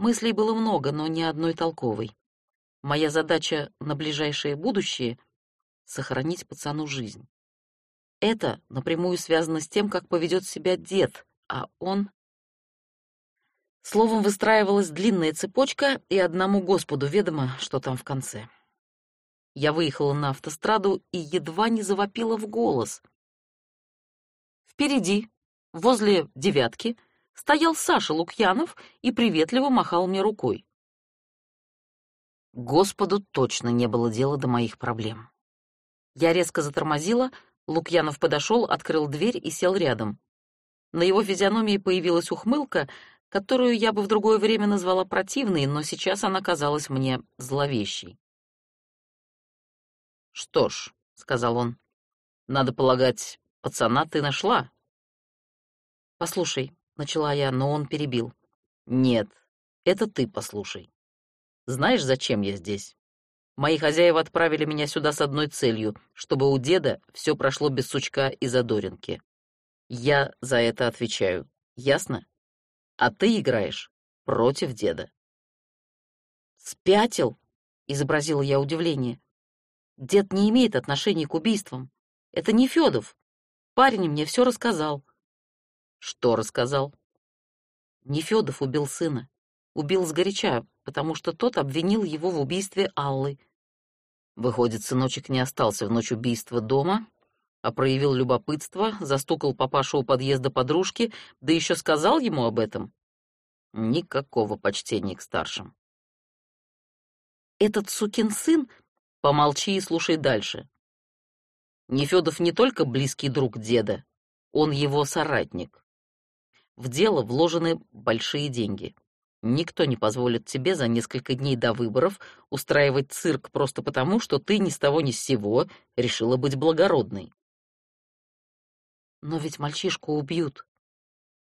Мыслей было много, но ни одной толковой. Моя задача на ближайшее будущее — сохранить пацану жизнь. Это напрямую связано с тем, как поведет себя дед, а он... Словом, выстраивалась длинная цепочка, и одному Господу ведомо, что там в конце. Я выехала на автостраду и едва не завопила в голос. Впереди, возле «девятки», стоял Саша Лукьянов и приветливо махал мне рукой. Господу точно не было дела до моих проблем. Я резко затормозила, Лукьянов подошел, открыл дверь и сел рядом. На его физиономии появилась ухмылка, которую я бы в другое время назвала противной, но сейчас она казалась мне зловещей. «Что ж», — сказал он, — «надо полагать, пацана ты нашла». «Послушай», — начала я, но он перебил. «Нет, это ты послушай. Знаешь, зачем я здесь? Мои хозяева отправили меня сюда с одной целью, чтобы у деда все прошло без сучка и задоринки. Я за это отвечаю. Ясно? А ты играешь против деда. Спятил, изобразила я удивление. Дед не имеет отношения к убийствам. Это не Федов. Парень мне все рассказал. Что рассказал? Нефёдов убил сына. Убил сгоряча, потому что тот обвинил его в убийстве Аллы. Выходит, сыночек не остался в ночь убийства дома, а проявил любопытство, застукал папашу у подъезда подружки, да еще сказал ему об этом. Никакого почтения к старшим. Этот сукин сын... Помолчи и слушай дальше. Нефёдов не только близкий друг деда, он его соратник. В дело вложены большие деньги. Никто не позволит тебе за несколько дней до выборов устраивать цирк просто потому, что ты ни с того ни с сего решила быть благородной. Но ведь мальчишку убьют,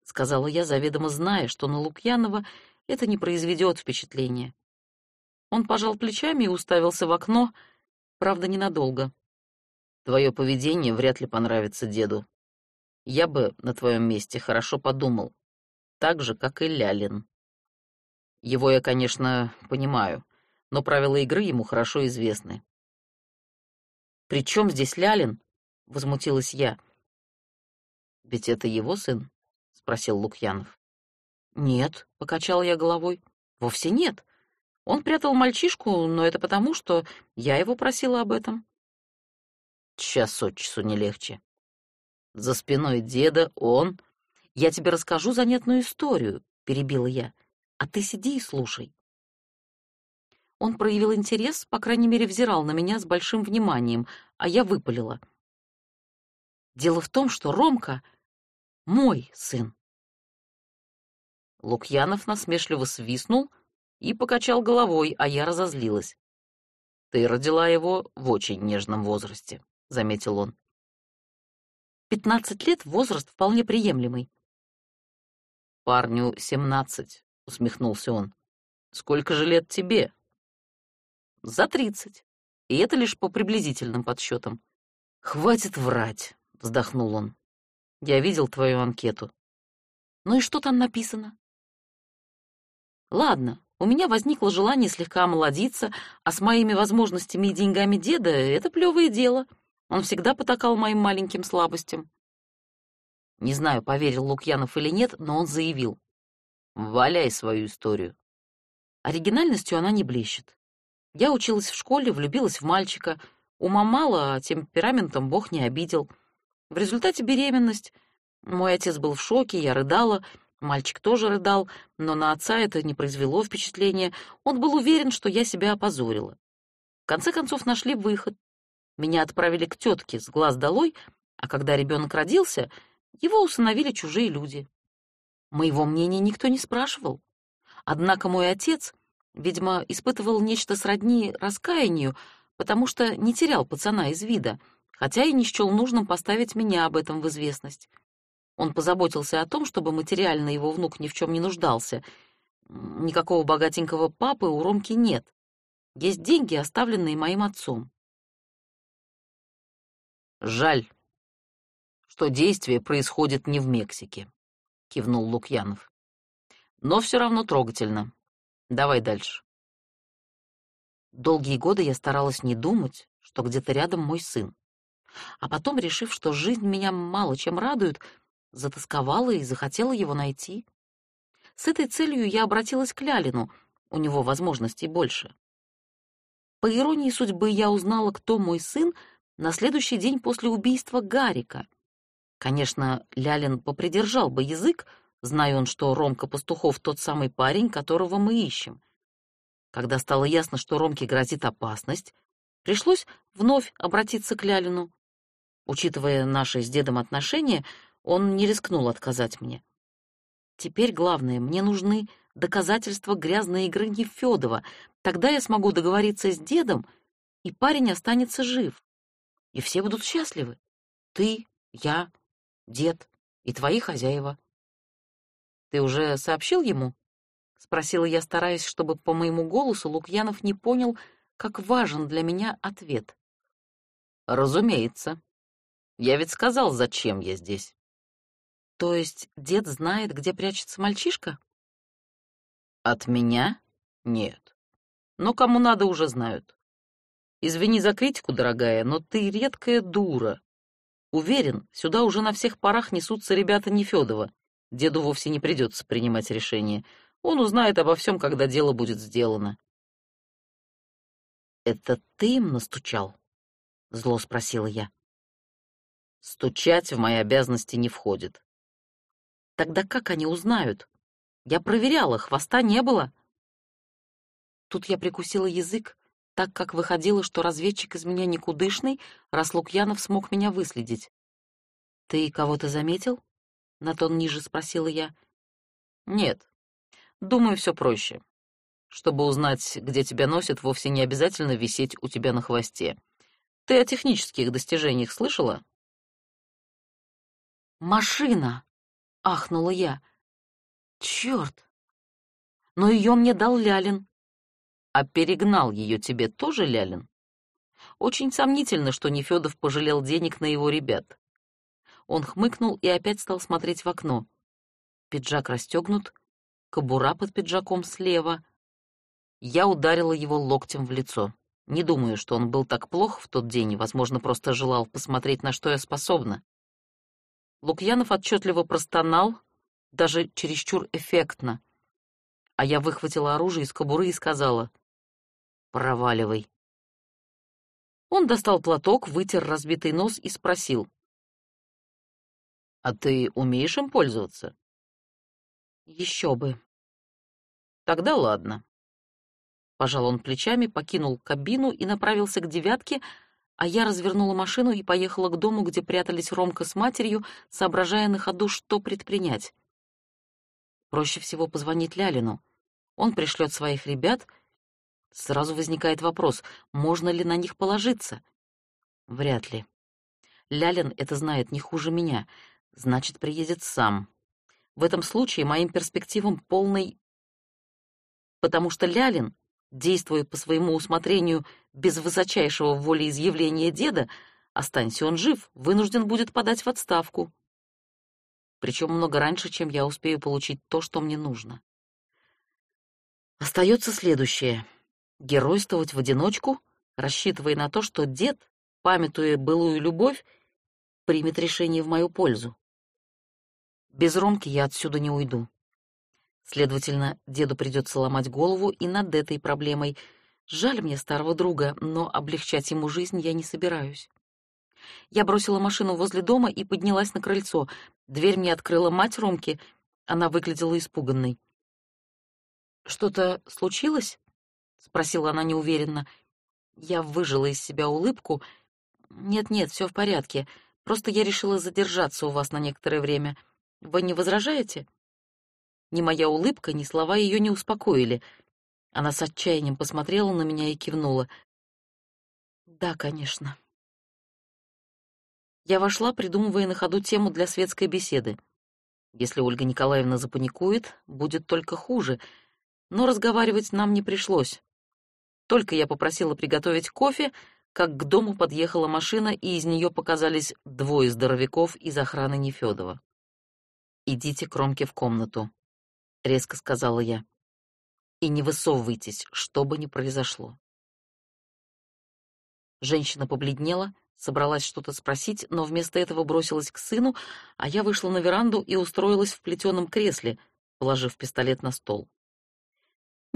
сказала я, заведомо зная, что на Лукьянова это не произведет впечатления. Он пожал плечами и уставился в окно, правда, ненадолго. Твое поведение вряд ли понравится деду. Я бы на твоем месте хорошо подумал, так же, как и Лялин. Его я, конечно, понимаю, но правила игры ему хорошо известны. «При чем здесь Лялин?» — возмутилась я. «Ведь это его сын?» — спросил Лукьянов. «Нет», — покачал я головой, — «вовсе нет. Он прятал мальчишку, но это потому, что я его просила об этом». Час от часу не легче. За спиной деда он... «Я тебе расскажу занятную историю», — перебила я а ты сиди и слушай». Он проявил интерес, по крайней мере, взирал на меня с большим вниманием, а я выпалила. «Дело в том, что Ромка — мой сын». Лукьянов насмешливо свистнул и покачал головой, а я разозлилась. «Ты родила его в очень нежном возрасте», — заметил он. «Пятнадцать лет — возраст вполне приемлемый». «Парню семнадцать», — усмехнулся он. «Сколько же лет тебе?» «За тридцать. И это лишь по приблизительным подсчетам». «Хватит врать», — вздохнул он. «Я видел твою анкету». «Ну и что там написано?» «Ладно, у меня возникло желание слегка омолодиться, а с моими возможностями и деньгами деда это плевое дело. Он всегда потакал моим маленьким слабостям». Не знаю, поверил Лукьянов или нет, но он заявил. Валяй свою историю. Оригинальностью она не блещет. Я училась в школе, влюбилась в мальчика. Ума мало, а темпераментом Бог не обидел. В результате беременность. Мой отец был в шоке, я рыдала, мальчик тоже рыдал, но на отца это не произвело впечатления. Он был уверен, что я себя опозорила. В конце концов нашли выход. Меня отправили к тетке с глаз долой, а когда ребенок родился, его усыновили чужие люди. Моего мнения никто не спрашивал. Однако мой отец, видимо, испытывал нечто сродни раскаянию, потому что не терял пацана из вида, хотя и не счел нужным поставить меня об этом в известность. Он позаботился о том, чтобы материально его внук ни в чем не нуждался. Никакого богатенького папы у Ромки нет. Есть деньги, оставленные моим отцом. Жаль, что действие происходит не в Мексике. — кивнул Лукьянов. «Но все равно трогательно. Давай дальше. Долгие годы я старалась не думать, что где-то рядом мой сын. А потом, решив, что жизнь меня мало чем радует, затасковала и захотела его найти. С этой целью я обратилась к Лялину, у него возможностей больше. По иронии судьбы, я узнала, кто мой сын на следующий день после убийства Гарика. Конечно, Лялин попридержал бы язык, зная он, что Ромка Пастухов тот самый парень, которого мы ищем. Когда стало ясно, что Ромке грозит опасность, пришлось вновь обратиться к Лялину. Учитывая наши с дедом отношения, он не рискнул отказать мне. Теперь главное, мне нужны доказательства грязной игры Нефёдова. Тогда я смогу договориться с дедом, и парень останется жив. И все будут счастливы. Ты, я, дед и твои хозяева. Ты уже сообщил ему? спросила я, стараясь, чтобы по моему голосу Лукьянов не понял, как важен для меня ответ. Разумеется. Я ведь сказал, зачем я здесь. То есть дед знает, где прячется мальчишка? От меня? Нет. Но кому надо, уже знают. Извини за критику, дорогая, но ты редкая дура. Уверен, сюда уже на всех парах несутся ребята Нефёдова. Деду вовсе не придется принимать решение. Он узнает обо всем, когда дело будет сделано. «Это ты им настучал?» — зло спросила я. «Стучать в мои обязанности не входит». «Тогда как они узнают? Я проверяла, хвоста не было». Тут я прикусила язык, так как выходило, что разведчик из меня никудышный, раз Лукьянов смог меня выследить. «Ты кого-то заметил?» — на тон ниже спросила я. «Нет. Думаю, все проще. Чтобы узнать, где тебя носят, вовсе не обязательно висеть у тебя на хвосте. Ты о технических достижениях слышала?» «Машина!» — ахнула я. «Черт! Но ее мне дал Лялин. А перегнал ее тебе тоже Лялин? Очень сомнительно, что Нефёдов пожалел денег на его ребят. Он хмыкнул и опять стал смотреть в окно. Пиджак расстегнут, кобура под пиджаком слева. Я ударила его локтем в лицо. Не думаю, что он был так плох в тот день, возможно, просто желал посмотреть, на что я способна. Лукьянов отчетливо простонал, даже чересчур эффектно. А я выхватила оружие из кобуры и сказала Проваливай. Он достал платок, вытер разбитый нос и спросил. «А ты умеешь им пользоваться?» «Еще бы». «Тогда ладно». Пожал он плечами, покинул кабину и направился к девятке, а я развернула машину и поехала к дому, где прятались Ромка с матерью, соображая на ходу, что предпринять. Проще всего позвонить Лялину. Он пришлет своих ребят — Сразу возникает вопрос, можно ли на них положиться? Вряд ли. Лялин это знает не хуже меня, значит, приедет сам. В этом случае моим перспективам полный... Потому что Лялин, действуя по своему усмотрению без высочайшего волеизъявления деда, останься он жив, вынужден будет подать в отставку. Причем много раньше, чем я успею получить то, что мне нужно. Остается следующее — геройствовать в одиночку, рассчитывая на то, что дед, памятуя былую любовь, примет решение в мою пользу. Без Ромки я отсюда не уйду. Следовательно, деду придется ломать голову и над этой проблемой. Жаль мне старого друга, но облегчать ему жизнь я не собираюсь. Я бросила машину возле дома и поднялась на крыльцо. Дверь мне открыла мать Ромки. Она выглядела испуганной. «Что-то случилось?» Спросила она неуверенно. Я выжила из себя улыбку. Нет-нет, все в порядке. Просто я решила задержаться у вас на некоторое время. Вы не возражаете? Ни моя улыбка, ни слова ее не успокоили. Она с отчаянием посмотрела на меня и кивнула. Да, конечно. Я вошла, придумывая на ходу тему для светской беседы. Если Ольга Николаевна запаникует, будет только хуже. Но разговаривать нам не пришлось. Только я попросила приготовить кофе, как к дому подъехала машина, и из нее показались двое здоровяков из охраны Нефёдова. «Идите к Ромке в комнату», — резко сказала я. и не высовывайтесь, что бы ни произошло. Женщина побледнела, собралась что-то спросить, но вместо этого бросилась к сыну, а я вышла на веранду и устроилась в плетеном кресле, положив пистолет на стол.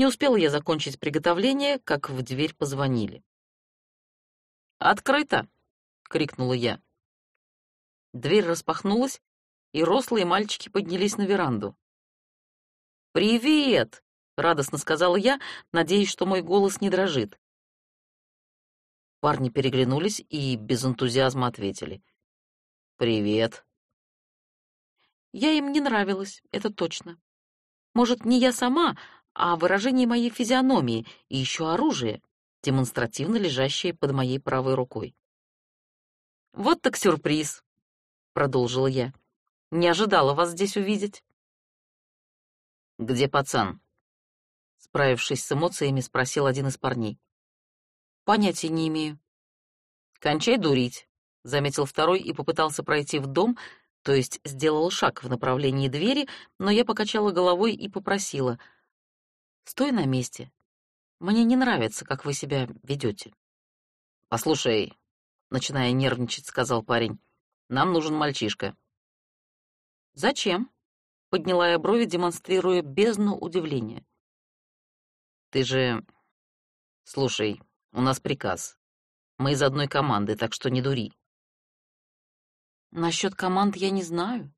Не успела я закончить приготовление, как в дверь позвонили. «Открыто!» — крикнула я. Дверь распахнулась, и рослые мальчики поднялись на веранду. «Привет!» — радостно сказала я, надеясь, что мой голос не дрожит. Парни переглянулись и без энтузиазма ответили. «Привет». Я им не нравилась, это точно. Может, не я сама, а выражение моей физиономии и еще оружие, демонстративно лежащее под моей правой рукой. «Вот так сюрприз», — продолжила я. «Не ожидала вас здесь увидеть». «Где пацан?» Справившись с эмоциями, спросил один из парней. Понятия не имею. Кончай дурить, заметил второй и попытался пройти в дом, то есть сделал шаг в направлении двери, но я покачала головой и попросила: "Стой на месте. Мне не нравится, как вы себя ведете. Послушай, начиная нервничать, сказал парень. Нам нужен мальчишка. Зачем? подняла я брови, демонстрируя бездну удивления. Ты же Слушай, у нас приказ. Мы из одной команды, так что не дури. Насчет команд я не знаю.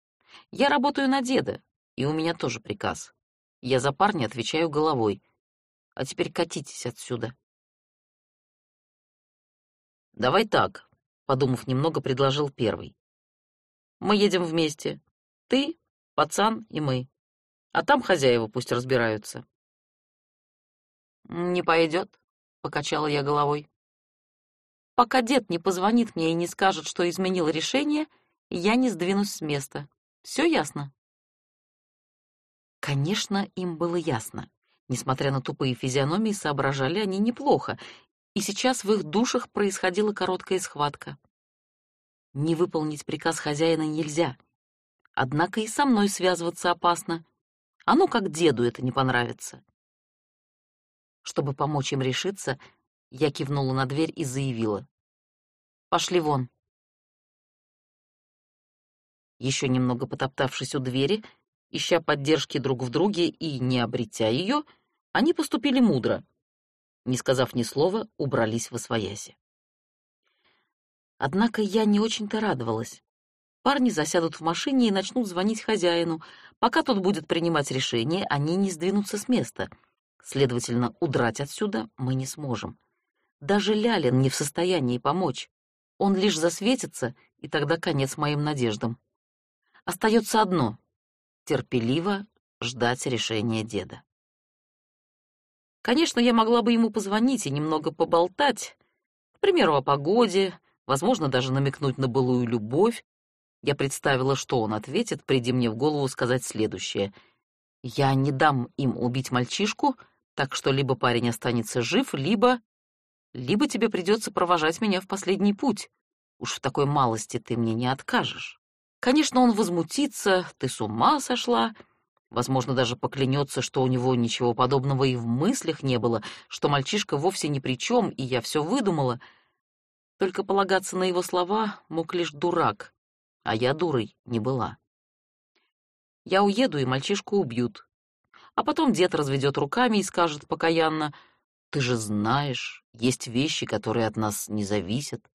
Я работаю на деда, и у меня тоже приказ. Я за парня отвечаю головой. А теперь катитесь отсюда. Давай так, подумав немного, предложил первый. Мы едем вместе. Ты, пацан и мы. А там хозяева пусть разбираются. Не пойдет, покачала я головой. Пока дед не позвонит мне и не скажет, что изменил решение, я не сдвинусь с места. Все ясно? Конечно, им было ясно. Несмотря на тупые физиономии, соображали они неплохо, и сейчас в их душах происходила короткая схватка. Не выполнить приказ хозяина нельзя. Однако и со мной связываться опасно. А ну как деду это не понравится. Чтобы помочь им решиться, я кивнула на дверь и заявила. «Пошли вон». Еще немного потоптавшись у двери, ища поддержки друг в друге и не обретя ее, они поступили мудро. Не сказав ни слова, убрались в освояси. Однако я не очень-то радовалась. Парни засядут в машине и начнут звонить хозяину. Пока тот будет принимать решение, они не сдвинутся с места — Следовательно, удрать отсюда мы не сможем. Даже Лялин не в состоянии помочь. Он лишь засветится, и тогда конец моим надеждам. Остается одно — терпеливо ждать решения деда. Конечно, я могла бы ему позвонить и немного поболтать, к примеру, о погоде, возможно, даже намекнуть на былую любовь. Я представила, что он ответит, приди мне в голову сказать следующее. «Я не дам им убить мальчишку», так что либо парень останется жив, либо... Либо тебе придется провожать меня в последний путь. Уж в такой малости ты мне не откажешь. Конечно, он возмутится, ты с ума сошла. Возможно, даже поклянется, что у него ничего подобного и в мыслях не было, что мальчишка вовсе ни при чем, и я все выдумала. Только полагаться на его слова мог лишь дурак, а я дурой не была. Я уеду, и мальчишку убьют. А потом дед разведет руками и скажет покаянно, «Ты же знаешь, есть вещи, которые от нас не зависят».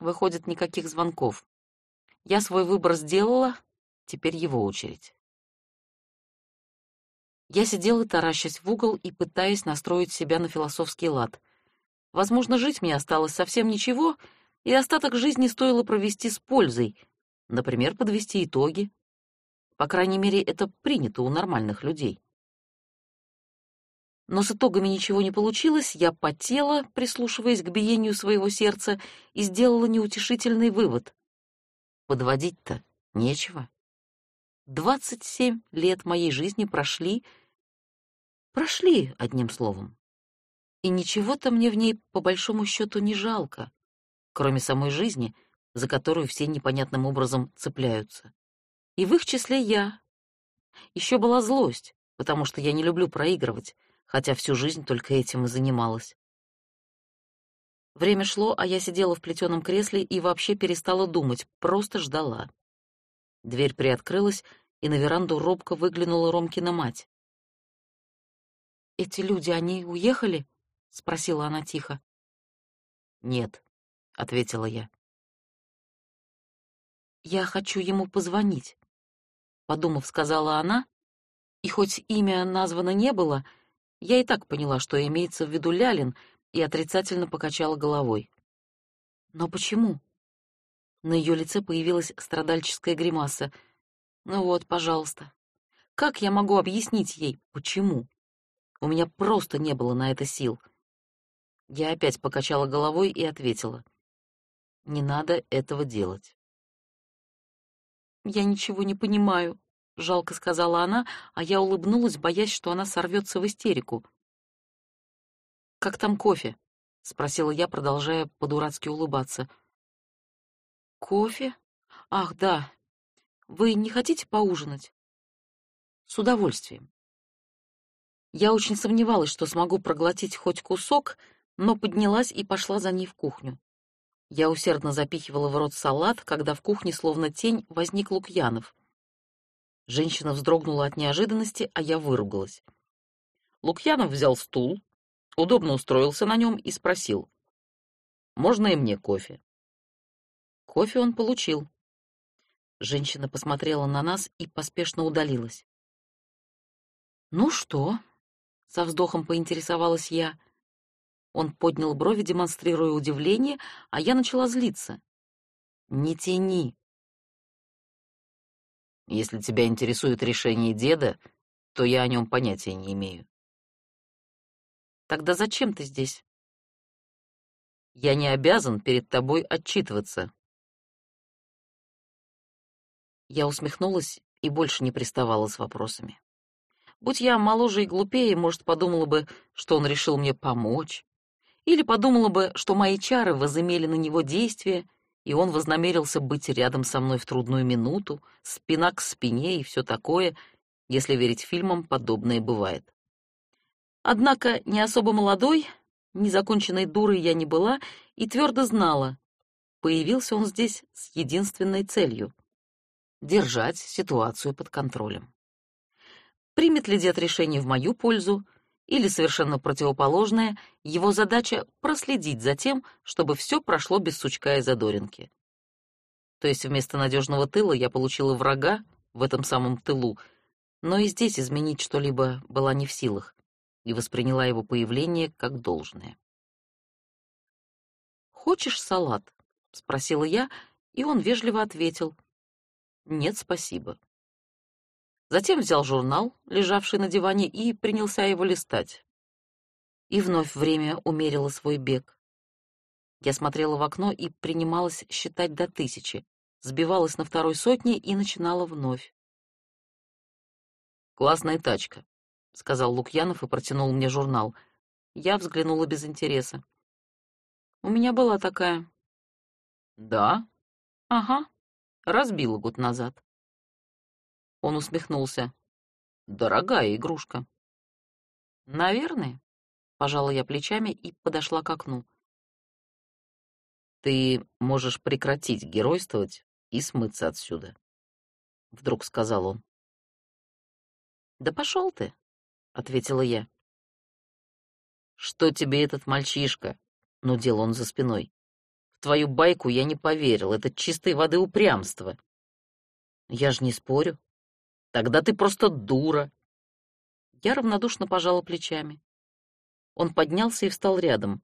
Выходит, никаких звонков. Я свой выбор сделала, теперь его очередь. Я сидела, таращась в угол и пытаясь настроить себя на философский лад. Возможно, жить мне осталось совсем ничего, и остаток жизни стоило провести с пользой, например, подвести итоги, по крайней мере, это принято у нормальных людей. Но с итогами ничего не получилось, я потела, прислушиваясь к биению своего сердца, и сделала неутешительный вывод. Подводить-то нечего. Двадцать семь лет моей жизни прошли... Прошли, одним словом. И ничего-то мне в ней, по большому счету, не жалко, кроме самой жизни, за которую все непонятным образом цепляются. И в их числе я. Еще была злость, потому что я не люблю проигрывать, хотя всю жизнь только этим и занималась. Время шло, а я сидела в плетеном кресле и вообще перестала думать, просто ждала. Дверь приоткрылась, и на веранду робко выглянула Ромкина мать. «Эти люди, они уехали?» — спросила она тихо. «Нет», — ответила я. «Я хочу ему позвонить», — подумав, сказала она, и хоть имя названо не было, я и так поняла, что имеется в виду Лялин, и отрицательно покачала головой. «Но почему?» На ее лице появилась страдальческая гримаса. «Ну вот, пожалуйста. Как я могу объяснить ей, почему? У меня просто не было на это сил». Я опять покачала головой и ответила. «Не надо этого делать». «Я ничего не понимаю», — жалко сказала она, а я улыбнулась, боясь, что она сорвется в истерику. «Как там кофе?» — спросила я, продолжая по-дурацки улыбаться. «Кофе? Ах, да. Вы не хотите поужинать?» «С удовольствием». Я очень сомневалась, что смогу проглотить хоть кусок, но поднялась и пошла за ней в кухню. Я усердно запихивала в рот салат, когда в кухне словно тень возник Лукьянов. Женщина вздрогнула от неожиданности, а я выругалась. Лукьянов взял стул, удобно устроился на нем и спросил. «Можно и мне кофе?» Кофе он получил. Женщина посмотрела на нас и поспешно удалилась. «Ну что?» — со вздохом поинтересовалась я — он поднял брови, демонстрируя удивление, а я начала злиться. «Не тяни!» «Если тебя интересует решение деда, то я о нем понятия не имею». «Тогда зачем ты здесь?» «Я не обязан перед тобой отчитываться». Я усмехнулась и больше не приставала с вопросами. Будь я моложе и глупее, может, подумала бы, что он решил мне помочь, или подумала бы, что мои чары возымели на него действие, и он вознамерился быть рядом со мной в трудную минуту, спина к спине и все такое, если верить фильмам, подобное бывает. Однако не особо молодой, незаконченной дурой я не была и твердо знала, появился он здесь с единственной целью — держать ситуацию под контролем. Примет ли дед решение в мою пользу — или совершенно противоположное, его задача проследить за тем, чтобы все прошло без сучка и задоринки. То есть вместо надежного тыла я получила врага в этом самом тылу, но и здесь изменить что-либо была не в силах и восприняла его появление как должное. «Хочешь салат?» — спросила я, и он вежливо ответил. «Нет, спасибо». Затем взял журнал, лежавший на диване, и принялся его листать. И вновь время умерило свой бег. Я смотрела в окно и принималась считать до тысячи, сбивалась на второй сотне и начинала вновь. «Классная тачка», — сказал Лукьянов и протянул мне журнал. Я взглянула без интереса. «У меня была такая». «Да?» «Ага. Разбила год назад». Он усмехнулся. Дорогая игрушка. Наверное, пожала я плечами и подошла к окну. Ты можешь прекратить геройствовать и смыться отсюда, вдруг сказал он. Да пошел ты, ответила я. Что тебе этот мальчишка? нудел он за спиной. В твою байку я не поверил, это чистой воды упрямство. Я ж не спорю, Тогда ты просто дура. Я равнодушно пожала плечами. Он поднялся и встал рядом.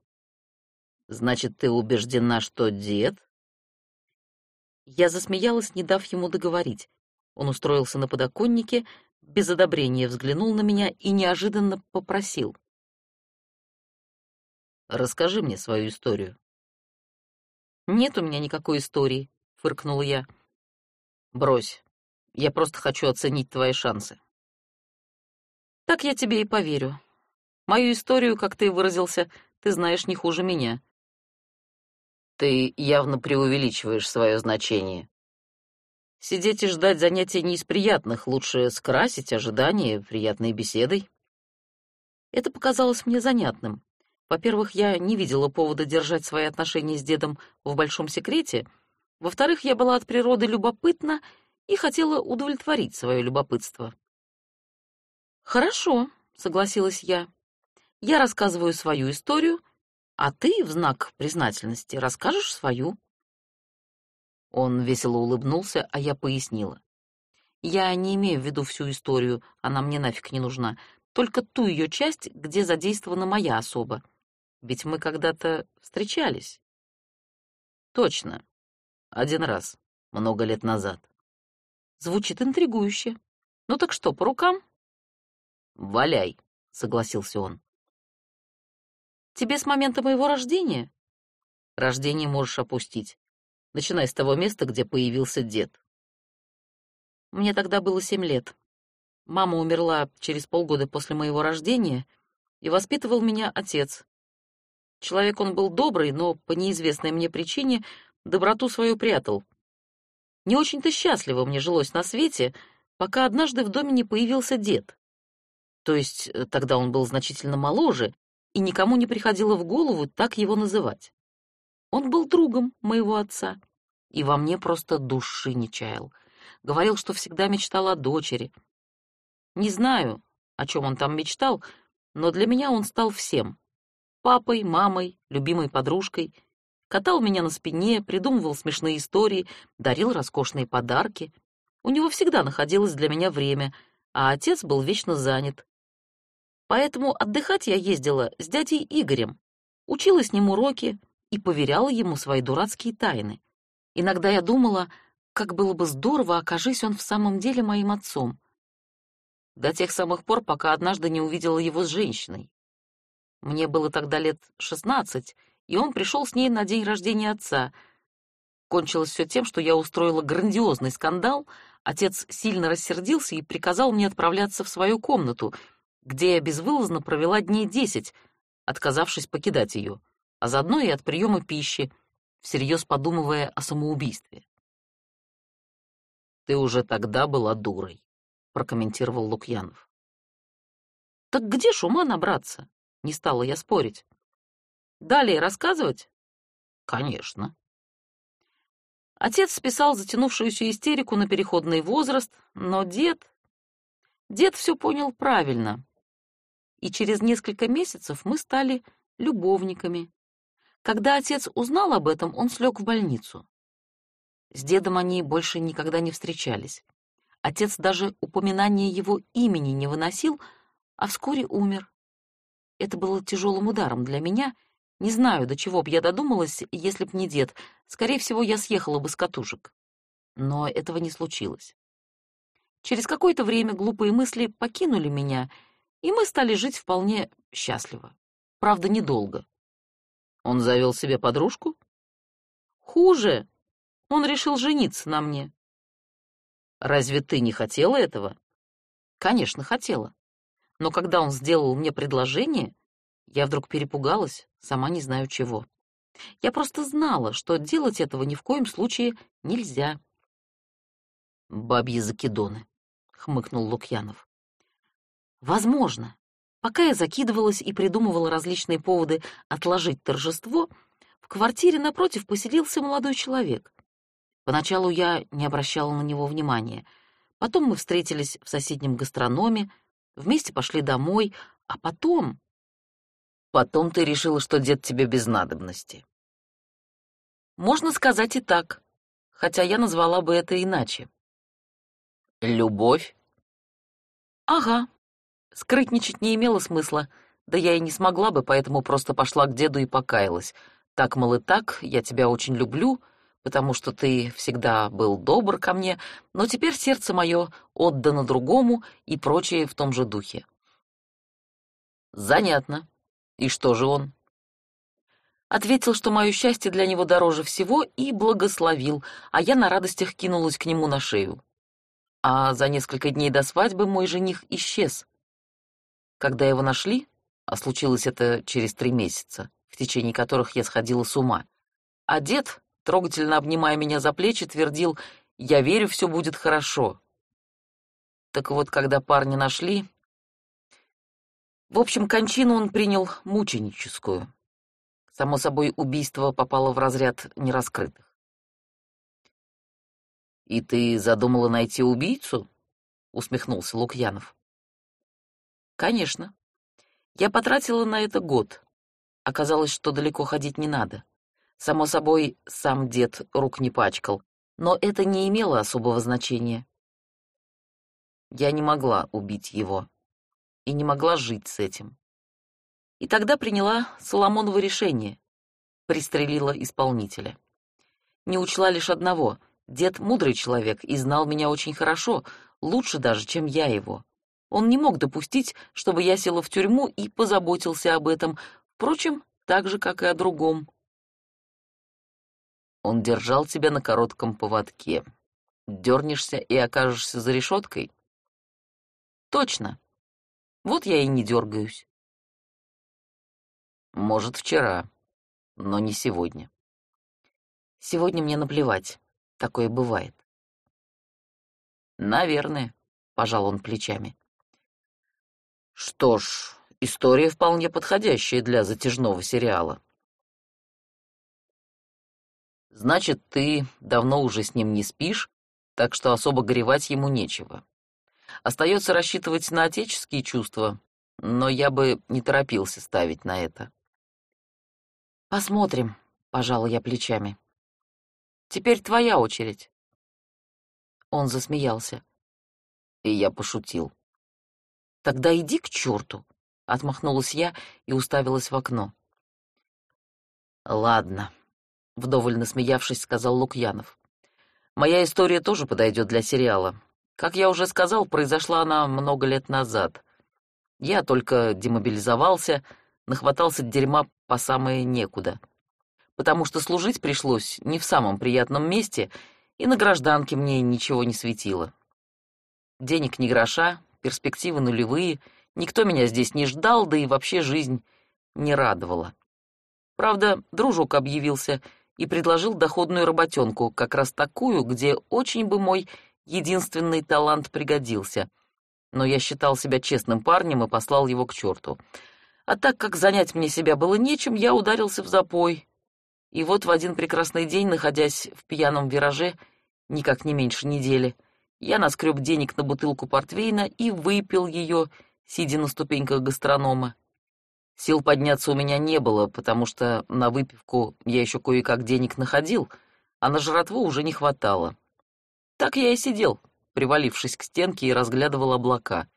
Значит, ты убеждена, что дед? Я засмеялась, не дав ему договорить. Он устроился на подоконнике, без одобрения взглянул на меня и неожиданно попросил: "Расскажи мне свою историю". "Нет у меня никакой истории", фыркнула я. "Брось. Я просто хочу оценить твои шансы. Так я тебе и поверю. Мою историю, как ты выразился, ты знаешь не хуже меня. Ты явно преувеличиваешь свое значение. Сидеть и ждать занятия не из приятных, лучше скрасить ожидания приятной беседой. Это показалось мне занятным. Во-первых, я не видела повода держать свои отношения с дедом в большом секрете. Во-вторых, я была от природы любопытна и хотела удовлетворить свое любопытство. «Хорошо», — согласилась я. «Я рассказываю свою историю, а ты в знак признательности расскажешь свою». Он весело улыбнулся, а я пояснила. «Я не имею в виду всю историю, она мне нафиг не нужна, только ту ее часть, где задействована моя особа. Ведь мы когда-то встречались». «Точно. Один раз, много лет назад». «Звучит интригующе. Ну так что, по рукам?» «Валяй», — согласился он. «Тебе с момента моего рождения?» «Рождение можешь опустить. Начинай с того места, где появился дед». Мне тогда было семь лет. Мама умерла через полгода после моего рождения, и воспитывал меня отец. Человек он был добрый, но по неизвестной мне причине доброту свою прятал. Не очень-то счастливо мне жилось на свете, пока однажды в доме не появился дед то есть э, тогда он был значительно моложе, и никому не приходило в голову так его называть. Он был другом моего отца, и во мне просто души не чаял. Говорил, что всегда мечтал о дочери. Не знаю, о чем он там мечтал, но для меня он стал всем. Папой, мамой, любимой подружкой. Катал меня на спине, придумывал смешные истории, дарил роскошные подарки. У него всегда находилось для меня время, а отец был вечно занят. Поэтому отдыхать я ездила с дядей Игорем, учила с ним уроки и поверяла ему свои дурацкие тайны. Иногда я думала, как было бы здорово, окажись он в самом деле моим отцом. До тех самых пор, пока однажды не увидела его с женщиной. Мне было тогда лет шестнадцать, и он пришел с ней на день рождения отца. Кончилось все тем, что я устроила грандиозный скандал, отец сильно рассердился и приказал мне отправляться в свою комнату — где я безвылазно провела дней десять, отказавшись покидать ее, а заодно и от приема пищи, всерьез подумывая о самоубийстве. «Ты уже тогда была дурой», — прокомментировал Лукьянов. «Так где ж ума набраться?» — не стала я спорить. «Далее рассказывать?» «Конечно». Отец списал затянувшуюся истерику на переходный возраст, но дед... Дед все понял правильно и через несколько месяцев мы стали любовниками. Когда отец узнал об этом, он слег в больницу. С дедом они больше никогда не встречались. Отец даже упоминания его имени не выносил, а вскоре умер. Это было тяжелым ударом для меня. Не знаю, до чего б я додумалась, если б не дед. Скорее всего, я съехала бы с катушек. Но этого не случилось. Через какое-то время глупые мысли покинули меня — и мы стали жить вполне счастливо. Правда, недолго. Он завел себе подружку? Хуже. Он решил жениться на мне. Разве ты не хотела этого? Конечно, хотела. Но когда он сделал мне предложение, я вдруг перепугалась, сама не знаю чего. Я просто знала, что делать этого ни в коем случае нельзя. «Бабьи закидоны», — хмыкнул Лукьянов. Возможно. Пока я закидывалась и придумывала различные поводы отложить торжество, в квартире напротив поселился молодой человек. Поначалу я не обращала на него внимания. Потом мы встретились в соседнем гастрономе, вместе пошли домой, а потом... Потом ты решила, что дед тебе без надобности. Можно сказать и так, хотя я назвала бы это иначе. Любовь? Ага, Скрытничать не имело смысла, да я и не смогла бы, поэтому просто пошла к деду и покаялась. Так, мол, и так, я тебя очень люблю, потому что ты всегда был добр ко мне, но теперь сердце мое отдано другому и прочее в том же духе. Занятно. И что же он? Ответил, что мое счастье для него дороже всего, и благословил, а я на радостях кинулась к нему на шею. А за несколько дней до свадьбы мой жених исчез. Когда его нашли, а случилось это через три месяца, в течение которых я сходила с ума, а дед, трогательно обнимая меня за плечи, твердил Я верю, все будет хорошо. Так вот, когда парня нашли... В общем, кончину он принял мученическую. Само собой, убийство попало в разряд нераскрытых. «И ты задумала найти убийцу?» — усмехнулся Лукьянов. «Конечно. Я потратила на это год. Оказалось, что далеко ходить не надо. Само собой, сам дед рук не пачкал, но это не имело особого значения. Я не могла убить его и не могла жить с этим. И тогда приняла Соломоново решение, пристрелила исполнителя. Не учла лишь одного — дед мудрый человек и знал меня очень хорошо, лучше даже, чем я его. Он не мог допустить, чтобы я села в тюрьму и позаботился об этом, впрочем, так же, как и о другом. Он держал тебя на коротком поводке. Дернешься и окажешься за решеткой? Точно. Вот я и не дергаюсь. Может, вчера, но не сегодня. Сегодня мне наплевать. Такое бывает. Наверное, пожал он плечами. Что ж, история вполне подходящая для затяжного сериала. Значит, ты давно уже с ним не спишь, так что особо горевать ему нечего. Остается рассчитывать на отеческие чувства, но я бы не торопился ставить на это. Посмотрим, пожалуй, я плечами. Теперь твоя очередь. Он засмеялся. И я пошутил. Тогда иди к черту, отмахнулась я и уставилась в окно. Ладно, вдоволь насмеявшись, сказал Лукьянов. Моя история тоже подойдет для сериала. Как я уже сказал, произошла она много лет назад. Я только демобилизовался, нахватался дерьма по самое некуда. Потому что служить пришлось не в самом приятном месте, и на гражданке мне ничего не светило. Денег ни гроша, перспективы нулевые, никто меня здесь не ждал, да и вообще жизнь не радовала. Правда, дружок объявился и предложил доходную работенку, как раз такую, где очень бы мой единственный талант пригодился. Но я считал себя честным парнем и послал его к черту. А так как занять мне себя было нечем, я ударился в запой. И вот в один прекрасный день, находясь в пьяном вираже, никак не меньше недели, я наскреб денег на бутылку портвейна и выпил ее, сидя на ступеньках гастронома. Сил подняться у меня не было, потому что на выпивку я еще кое-как денег находил, а на жратву уже не хватало. Так я и сидел, привалившись к стенке и разглядывал облака.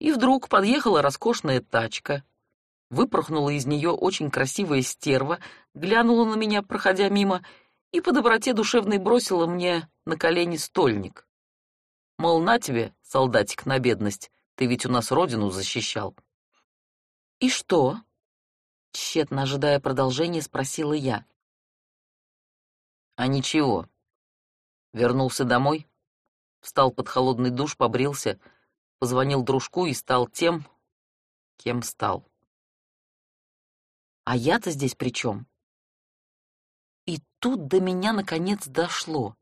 И вдруг подъехала роскошная тачка, выпорхнула из нее очень красивая стерва, глянула на меня, проходя мимо, и по доброте душевной бросила мне на колени стольник. Мол, на тебе, солдатик на бедность, ты ведь у нас родину защищал. «И что?» — тщетно ожидая продолжения, спросила я. «А ничего», Вернулся домой, встал под холодный душ, побрился, позвонил дружку и стал тем, кем стал. А я-то здесь при чем? И тут до меня наконец дошло.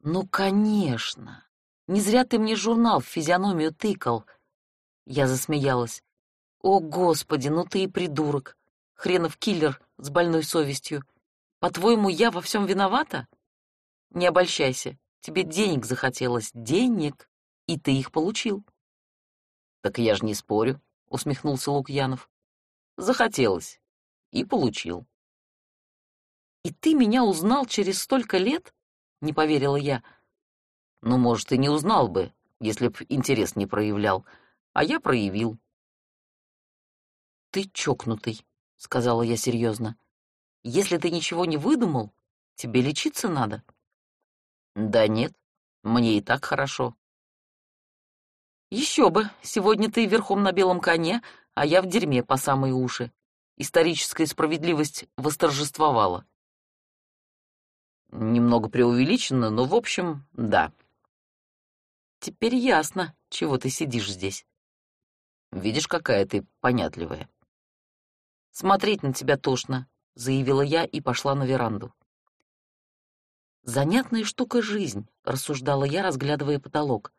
Ну, конечно. Не зря ты мне журнал в физиономию тыкал. Я засмеялась. О, господи, ну ты и придурок. Хренов киллер с больной совестью. По-твоему, я во всем виновата? Не обольщайся. Тебе денег захотелось, денег, и ты их получил. Так я же не спорю, усмехнулся Лукьянов. Захотелось и получил. И ты меня узнал через столько лет? Не поверила я. Ну, может, и не узнал бы, если б интерес не проявлял, а я проявил. Ты чокнутый, сказала я серьезно. Если ты ничего не выдумал, тебе лечиться надо. Да нет, мне и так хорошо. Еще бы, сегодня ты верхом на белом коне, а я в дерьме по самые уши. Историческая справедливость восторжествовала. Немного преувеличено, но в общем, да. Теперь ясно, чего ты сидишь здесь. Видишь, какая ты понятливая. Смотреть на тебя тошно, заявила я и пошла на веранду. Занятная штука жизнь, рассуждала я, разглядывая потолок.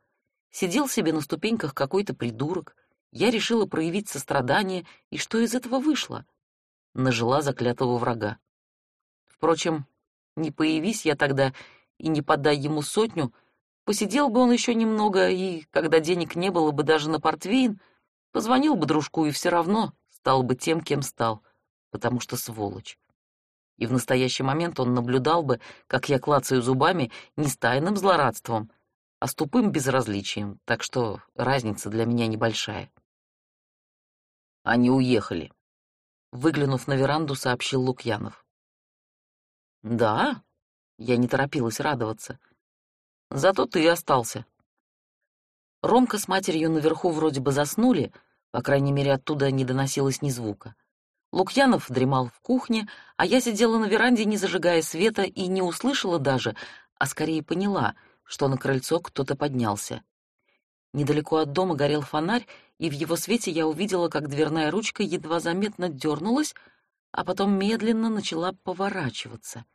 Сидел себе на ступеньках какой-то придурок. Я решила проявить сострадание, и что из этого вышло? Нажила заклятого врага. Впрочем, не появись я тогда и не подай ему сотню, посидел бы он еще немного, и, когда денег не было бы даже на портвейн, позвонил бы дружку и все равно стал бы тем, кем стал, потому что сволочь и в настоящий момент он наблюдал бы, как я клацаю зубами не с тайным злорадством, а с тупым безразличием, так что разница для меня небольшая. Они уехали. Выглянув на веранду, сообщил Лукьянов. Да, я не торопилась радоваться. Зато ты остался. Ромка с матерью наверху вроде бы заснули, по крайней мере, оттуда не доносилось ни звука. Лукьянов дремал в кухне, а я сидела на веранде, не зажигая света, и не услышала даже, а скорее поняла, что на крыльцо кто-то поднялся. Недалеко от дома горел фонарь, и в его свете я увидела, как дверная ручка едва заметно дернулась, а потом медленно начала поворачиваться.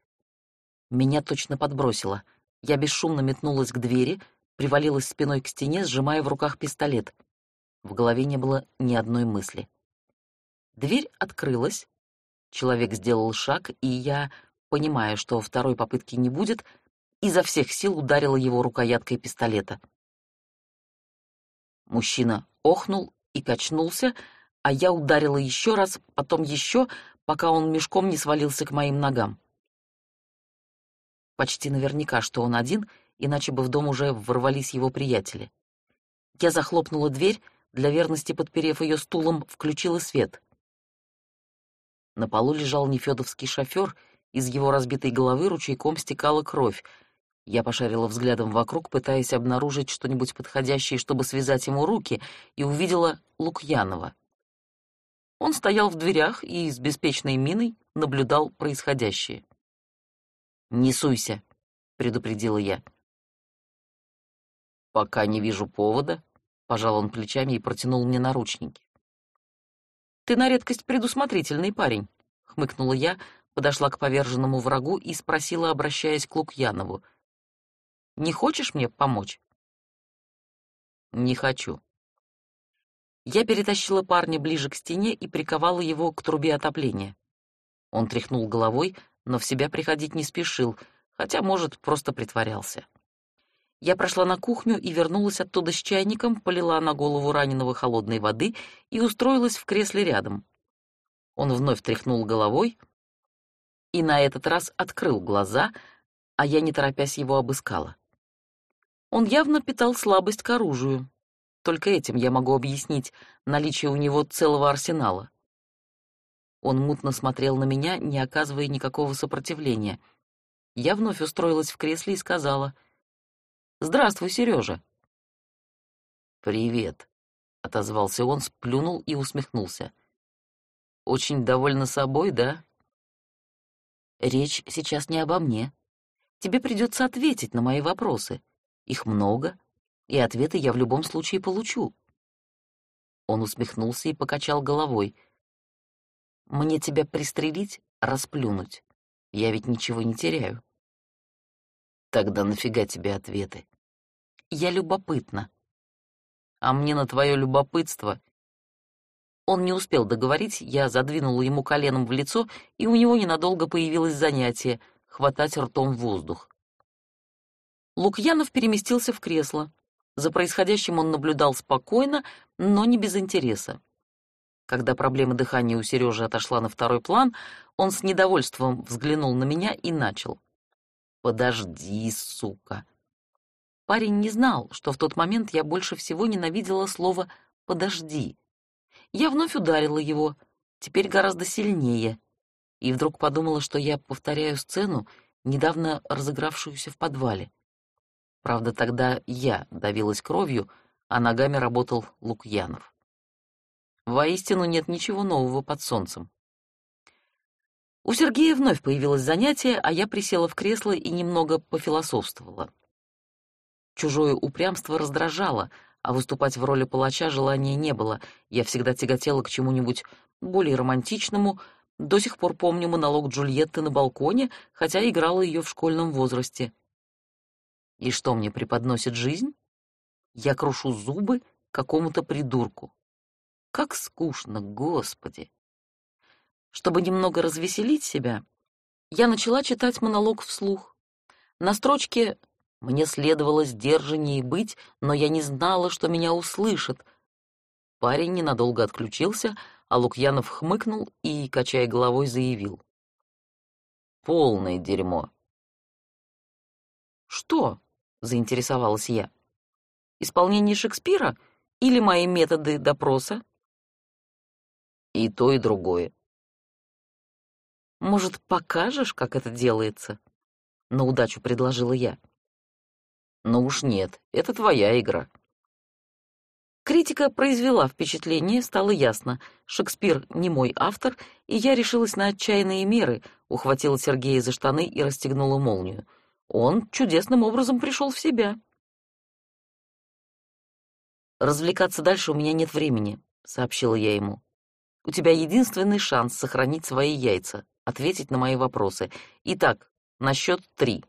Меня точно подбросило. Я бесшумно метнулась к двери, привалилась спиной к стене, сжимая в руках пистолет. В голове не было ни одной мысли. Дверь открылась. Человек сделал шаг, и я, понимая, что второй попытки не будет, изо всех сил ударила его рукояткой пистолета. Мужчина охнул и качнулся, а я ударила еще раз, потом еще, пока он мешком не свалился к моим ногам. Почти наверняка, что он один, иначе бы в дом уже ворвались его приятели. Я захлопнула дверь, для верности подперев ее стулом, включила свет. На полу лежал нефёдовский шофёр, из его разбитой головы ручейком стекала кровь. Я пошарила взглядом вокруг, пытаясь обнаружить что-нибудь подходящее, чтобы связать ему руки, и увидела Лукьянова. Он стоял в дверях и с беспечной миной наблюдал происходящее. «Не суйся», — предупредила я. «Пока не вижу повода», — пожал он плечами и протянул мне наручники. «Ты на редкость предусмотрительный парень», — хмыкнула я, подошла к поверженному врагу и спросила, обращаясь к Лукьянову. «Не хочешь мне помочь?» «Не хочу». Я перетащила парня ближе к стене и приковала его к трубе отопления. Он тряхнул головой, но в себя приходить не спешил, хотя, может, просто притворялся. Я прошла на кухню и вернулась оттуда с чайником, полила на голову раненого холодной воды и устроилась в кресле рядом. Он вновь тряхнул головой и на этот раз открыл глаза, а я, не торопясь, его обыскала. Он явно питал слабость к оружию. Только этим я могу объяснить наличие у него целого арсенала. Он мутно смотрел на меня, не оказывая никакого сопротивления. Я вновь устроилась в кресле и сказала — Здравствуй, Сережа. Привет, отозвался он, сплюнул и усмехнулся. Очень довольна собой, да? Речь сейчас не обо мне. Тебе придется ответить на мои вопросы. Их много, и ответы я в любом случае получу. Он усмехнулся и покачал головой. Мне тебя пристрелить, расплюнуть. Я ведь ничего не теряю. Тогда нафига тебе ответы? Я любопытна. А мне на твое любопытство... Он не успел договорить, я задвинула ему коленом в лицо, и у него ненадолго появилось занятие — хватать ртом воздух. Лукьянов переместился в кресло. За происходящим он наблюдал спокойно, но не без интереса. Когда проблема дыхания у Сережи отошла на второй план, он с недовольством взглянул на меня и начал. «Подожди, сука!» Парень не знал, что в тот момент я больше всего ненавидела слово «подожди». Я вновь ударила его, теперь гораздо сильнее, и вдруг подумала, что я повторяю сцену, недавно разыгравшуюся в подвале. Правда, тогда я давилась кровью, а ногами работал Лукьянов. Воистину нет ничего нового под солнцем. У Сергея вновь появилось занятие, а я присела в кресло и немного пофилософствовала. Чужое упрямство раздражало, а выступать в роли палача желания не было. Я всегда тяготела к чему-нибудь более романтичному, До сих пор помню монолог Джульетты на балконе, хотя играла ее в школьном возрасте. И что мне преподносит жизнь? Я крушу зубы какому-то придурку. Как скучно, господи! Чтобы немного развеселить себя, я начала читать монолог вслух. На строчке «Мне следовало сдержаннее быть, но я не знала, что меня услышат». Парень ненадолго отключился, а Лукьянов хмыкнул и, качая головой, заявил. «Полное дерьмо». «Что?» — заинтересовалась я. «Исполнение Шекспира или мои методы допроса?» «И то, и другое». «Может, покажешь, как это делается?» — на удачу предложила я. «Ну уж нет, это твоя игра», Критика произвела впечатление, стало ясно. Шекспир не мой автор, и я решилась на отчаянные меры, ухватила Сергея за штаны и расстегнула молнию. Он чудесным образом пришел в себя. «Развлекаться дальше у меня нет времени», — сообщила я ему. «У тебя единственный шанс сохранить свои яйца, ответить на мои вопросы. Итак, на счет три».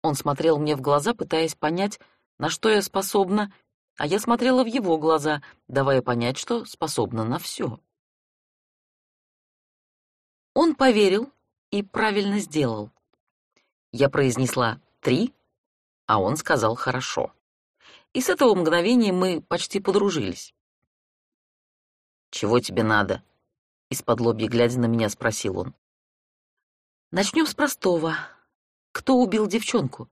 Он смотрел мне в глаза, пытаясь понять, на что я способна, а я смотрела в его глаза, давая понять, что способна на все. Он поверил и правильно сделал. Я произнесла «три», а он сказал «хорошо». И с этого мгновения мы почти подружились. «Чего тебе надо?» — из-под лобья глядя на меня спросил он. «Начнем с простого. Кто убил девчонку?»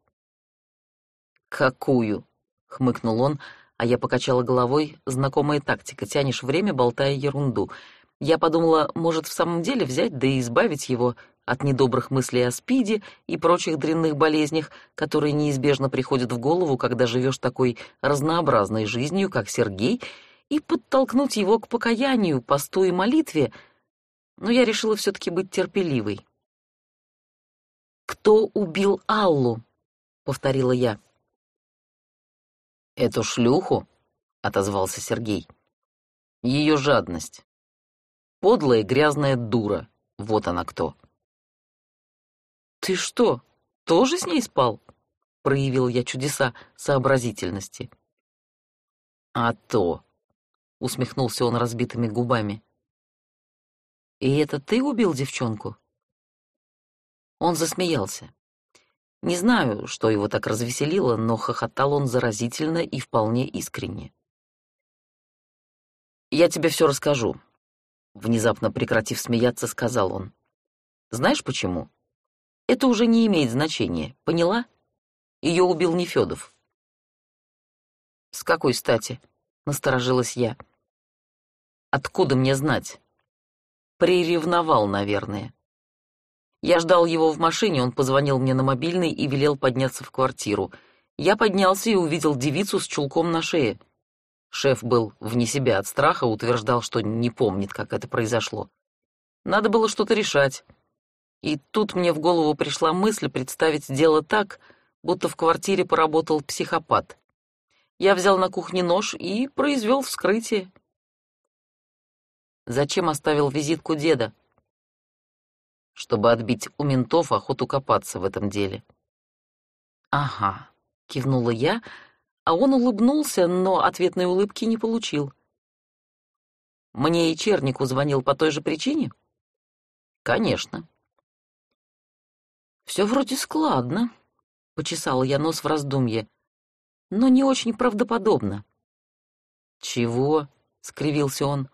«Какую?» — хмыкнул он, а я покачала головой. Знакомая тактика. Тянешь время, болтая ерунду. Я подумала, может, в самом деле взять, да и избавить его от недобрых мыслей о спиде и прочих дрянных болезнях, которые неизбежно приходят в голову, когда живешь такой разнообразной жизнью, как Сергей, и подтолкнуть его к покаянию, посту и молитве. Но я решила все-таки быть терпеливой. «Кто убил Аллу?» — повторила я. «Эту шлюху?» — отозвался Сергей. «Ее жадность. Подлая грязная дура. Вот она кто». «Ты что, тоже с ней спал?» — проявил я чудеса сообразительности. «А то!» — усмехнулся он разбитыми губами. «И это ты убил девчонку?» Он засмеялся. Не знаю, что его так развеселило, но хохотал он заразительно и вполне искренне. «Я тебе все расскажу», — внезапно прекратив смеяться, сказал он. «Знаешь почему? Это уже не имеет значения, поняла? Ее убил не Федов». «С какой стати?» — насторожилась я. «Откуда мне знать?» «Приревновал, наверное». Я ждал его в машине, он позвонил мне на мобильный и велел подняться в квартиру. Я поднялся и увидел девицу с чулком на шее. Шеф был вне себя от страха, утверждал, что не помнит, как это произошло. Надо было что-то решать. И тут мне в голову пришла мысль представить дело так, будто в квартире поработал психопат. Я взял на кухне нож и произвел вскрытие. Зачем оставил визитку деда? чтобы отбить у ментов охоту копаться в этом деле. «Ага», — кивнула я, а он улыбнулся, но ответной улыбки не получил. «Мне и Чернику звонил по той же причине?» «Конечно». «Все вроде складно», — почесала я нос в раздумье, «но не очень правдоподобно». «Чего?» — скривился он.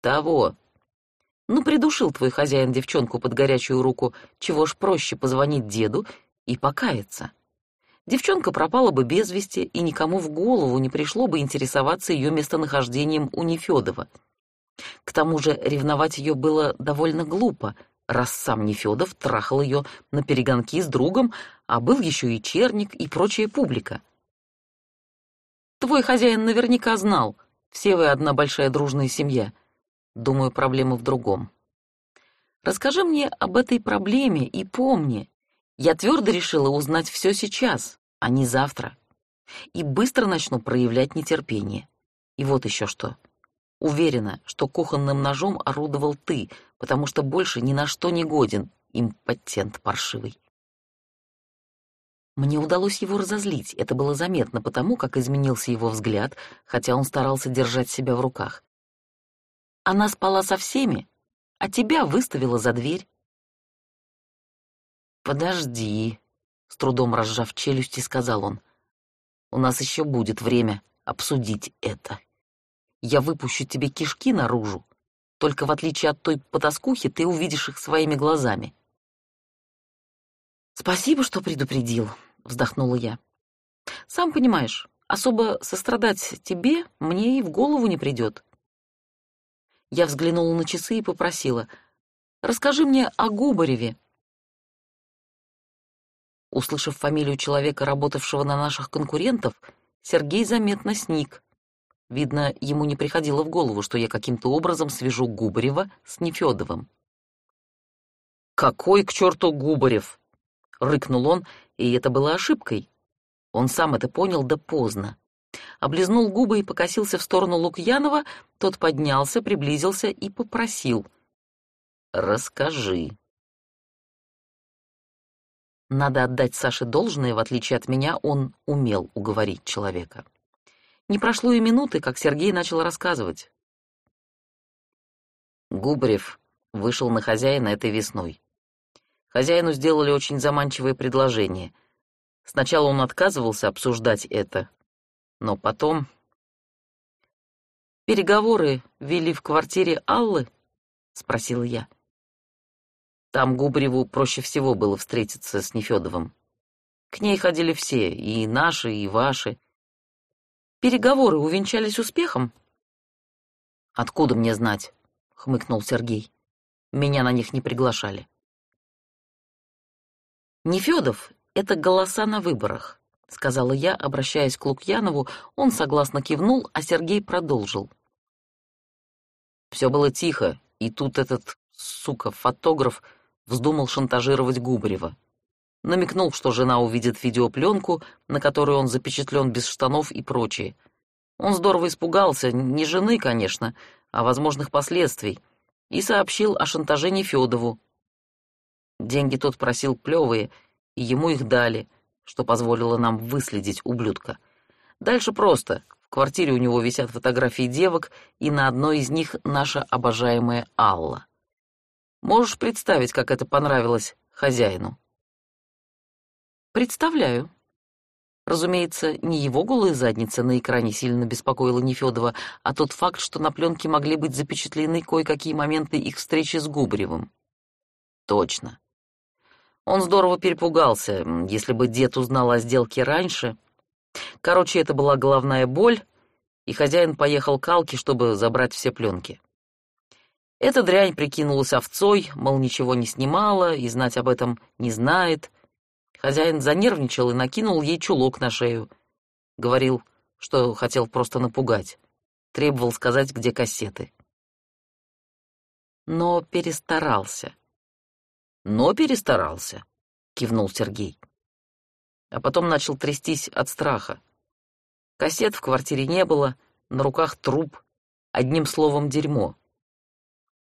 «Того, ну, придушил твой хозяин девчонку под горячую руку, чего ж проще позвонить деду и покаяться. Девчонка пропала бы без вести, и никому в голову не пришло бы интересоваться ее местонахождением у Нефедова. К тому же ревновать ее было довольно глупо, раз сам Нефедов трахал ее на перегонки с другом, а был еще и черник и прочая публика. Твой хозяин наверняка знал, все вы одна большая дружная семья — Думаю, проблема в другом. Расскажи мне об этой проблеме и помни, я твердо решила узнать все сейчас, а не завтра. И быстро начну проявлять нетерпение. И вот еще что. Уверена, что кухонным ножом орудовал ты, потому что больше ни на что не годен, импотент паршивый. Мне удалось его разозлить, это было заметно потому, как изменился его взгляд, хотя он старался держать себя в руках. Она спала со всеми, а тебя выставила за дверь. «Подожди», — с трудом разжав челюсти, сказал он. «У нас еще будет время обсудить это. Я выпущу тебе кишки наружу, только в отличие от той потаскухи ты увидишь их своими глазами». «Спасибо, что предупредил», — вздохнула я. «Сам понимаешь, особо сострадать тебе мне и в голову не придет». Я взглянула на часы и попросила. «Расскажи мне о Губареве». Услышав фамилию человека, работавшего на наших конкурентов, Сергей заметно сник. Видно, ему не приходило в голову, что я каким-то образом свяжу Губарева с Нефёдовым. «Какой к черту Губарев?» — рыкнул он, и это было ошибкой. Он сам это понял да поздно. Облизнул губы и покосился в сторону Лукьянова, тот поднялся, приблизился и попросил. «Расскажи». Надо отдать Саше должное, в отличие от меня, он умел уговорить человека. Не прошло и минуты, как Сергей начал рассказывать. Губарев вышел на хозяина этой весной. Хозяину сделали очень заманчивое предложение. Сначала он отказывался обсуждать это, но потом... «Переговоры вели в квартире Аллы?» — спросила я. Там Губареву проще всего было встретиться с Нефёдовым. К ней ходили все, и наши, и ваши. Переговоры увенчались успехом? Откуда мне знать? хмыкнул Сергей. Меня на них не приглашали. Нефёдов — это голоса на выборах, сказала я, обращаясь к Лукьянову. Он согласно кивнул, а Сергей продолжил. Все было тихо, и тут этот, сука, фотограф вздумал шантажировать Губарева. Намекнул, что жена увидит видеопленку, на которой он запечатлен без штанов и прочее. Он здорово испугался, не жены, конечно, а возможных последствий, и сообщил о шантаже Нефёдову. Деньги тот просил плевые, и ему их дали, что позволило нам выследить ублюдка. Дальше просто. В квартире у него висят фотографии девок, и на одной из них наша обожаемая Алла. Можешь представить, как это понравилось хозяину? Представляю. Разумеется, не его голая задница на экране сильно беспокоила Нефёдова, а тот факт, что на пленке могли быть запечатлены кое-какие моменты их встречи с Губаревым. Точно. Он здорово перепугался, если бы дед узнал о сделке раньше. Короче, это была головная боль, и хозяин поехал к Алке, чтобы забрать все пленки. Эта дрянь прикинулась овцой, мол, ничего не снимала и знать об этом не знает. Хозяин занервничал и накинул ей чулок на шею. Говорил, что хотел просто напугать. Требовал сказать, где кассеты. Но перестарался. Но перестарался, кивнул Сергей. А потом начал трястись от страха. Кассет в квартире не было, на руках труп, одним словом дерьмо.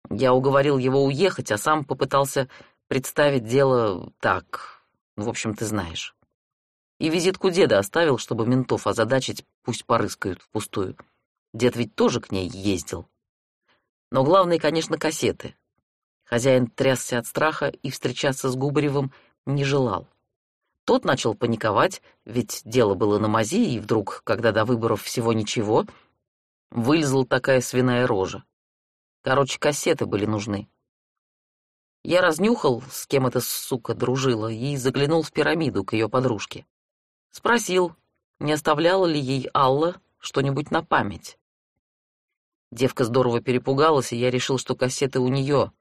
Я уговорил его уехать, а сам попытался представить дело так. В общем, ты знаешь. И визитку деда оставил, чтобы ментов озадачить, пусть порыскают впустую. Дед ведь тоже к ней ездил. Но главное, конечно, кассеты. Хозяин трясся от страха и встречаться с Губаревым не желал. Тот начал паниковать, ведь дело было на мази, и вдруг, когда до выборов всего ничего, вылезла такая свиная рожа. Короче, кассеты были нужны. Я разнюхал, с кем эта сука дружила, и заглянул в пирамиду к ее подружке. Спросил, не оставляла ли ей Алла что-нибудь на память. Девка здорово перепугалась, и я решил, что кассеты у нее.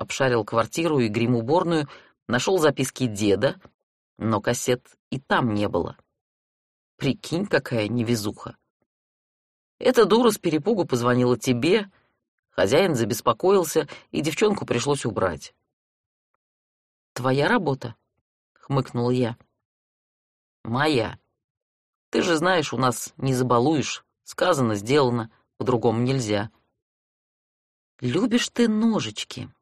Обшарил квартиру и грим-уборную, нашел записки деда, но кассет и там не было. Прикинь, какая невезуха. Эта дура с перепугу позвонила тебе, Хозяин забеспокоился, и девчонку пришлось убрать. «Твоя работа?» — хмыкнул я. «Моя. Ты же знаешь, у нас не забалуешь. Сказано, сделано. по-другому нельзя. Любишь ты ножички?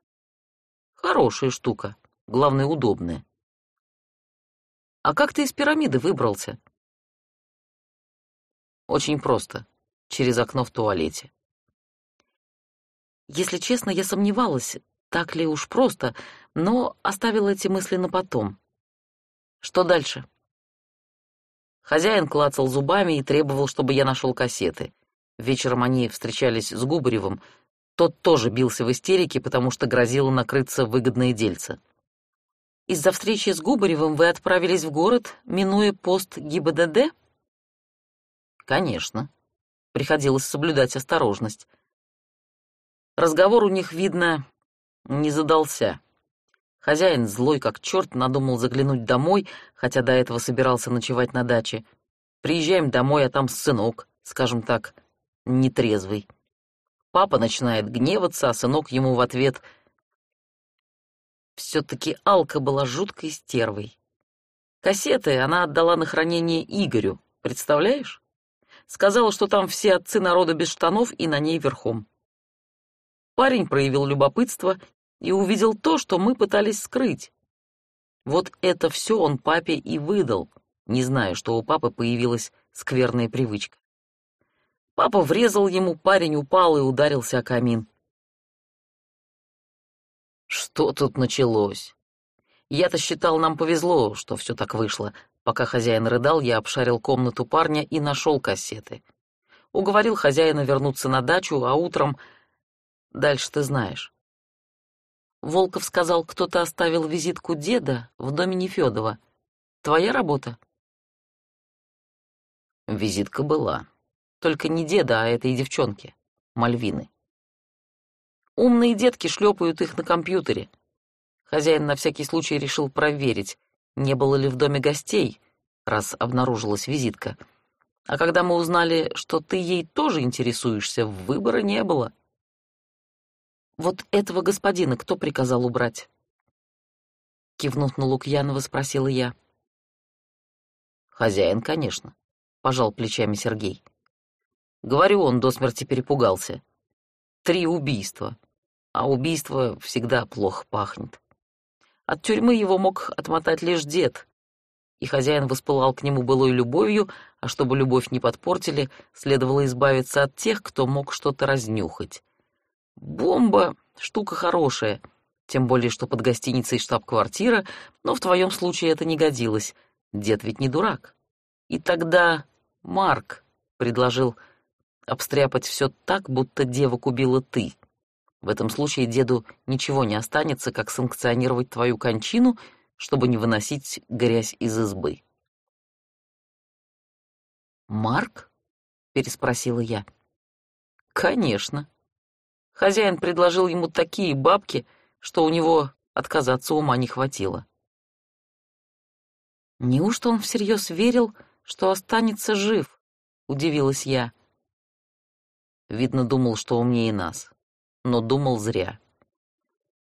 Хорошая штука, главное, удобная. А как ты из пирамиды выбрался? Очень просто, через окно в туалете. Если честно, я сомневалась, так ли уж просто, но оставила эти мысли на потом. Что дальше? Хозяин клацал зубами и требовал, чтобы я нашел кассеты. Вечером они встречались с Губаревым. Тот тоже бился в истерике, потому что грозило накрыться выгодное дельце. Из-за встречи с Губаревым вы отправились в город, минуя пост ГИБДД? Конечно. Приходилось соблюдать осторожность. Разговор у них, видно, не задался. Хозяин, злой как черт, надумал заглянуть домой, хотя до этого собирался ночевать на даче. Приезжаем домой, а там сынок, скажем так, нетрезвый. Папа начинает гневаться, а сынок ему в ответ — все-таки Алка была жуткой стервой. Кассеты она отдала на хранение Игорю, представляешь? Сказала, что там все отцы народа без штанов и на ней верхом. Парень проявил любопытство и увидел то, что мы пытались скрыть. Вот это все он папе и выдал, не зная, что у папы появилась скверная привычка. Папа врезал ему, парень упал и ударился о камин. Что тут началось? Я-то считал, нам повезло, что все так вышло. Пока хозяин рыдал, я обшарил комнату парня и нашел кассеты. Уговорил хозяина вернуться на дачу, а утром... Дальше ты знаешь. Волков сказал, кто-то оставил визитку деда в доме Нефёдова. Твоя работа? Визитка была. Только не деда, а этой девчонки, Мальвины. Умные детки шлепают их на компьютере. Хозяин на всякий случай решил проверить, не было ли в доме гостей, раз обнаружилась визитка. А когда мы узнали, что ты ей тоже интересуешься, выбора не было. Вот этого господина кто приказал убрать? Кивнув на Лукьянова, спросила я. Хозяин, конечно, пожал плечами Сергей. Говорю, он до смерти перепугался. Три убийства а убийство всегда плохо пахнет. От тюрьмы его мог отмотать лишь дед, и хозяин воспылал к нему былой любовью, а чтобы любовь не подпортили, следовало избавиться от тех, кто мог что-то разнюхать. Бомба — штука хорошая, тем более, что под гостиницей штаб-квартира, но в твоем случае это не годилось, дед ведь не дурак. И тогда Марк предложил обстряпать все так, будто девок убила ты — в этом случае деду ничего не останется, как санкционировать твою кончину, чтобы не выносить грязь из избы. «Марк?» — переспросила я. «Конечно. Хозяин предложил ему такие бабки, что у него отказаться ума не хватило». «Неужто он всерьез верил, что останется жив?» — удивилась я. Видно, думал, что умнее нас но думал зря.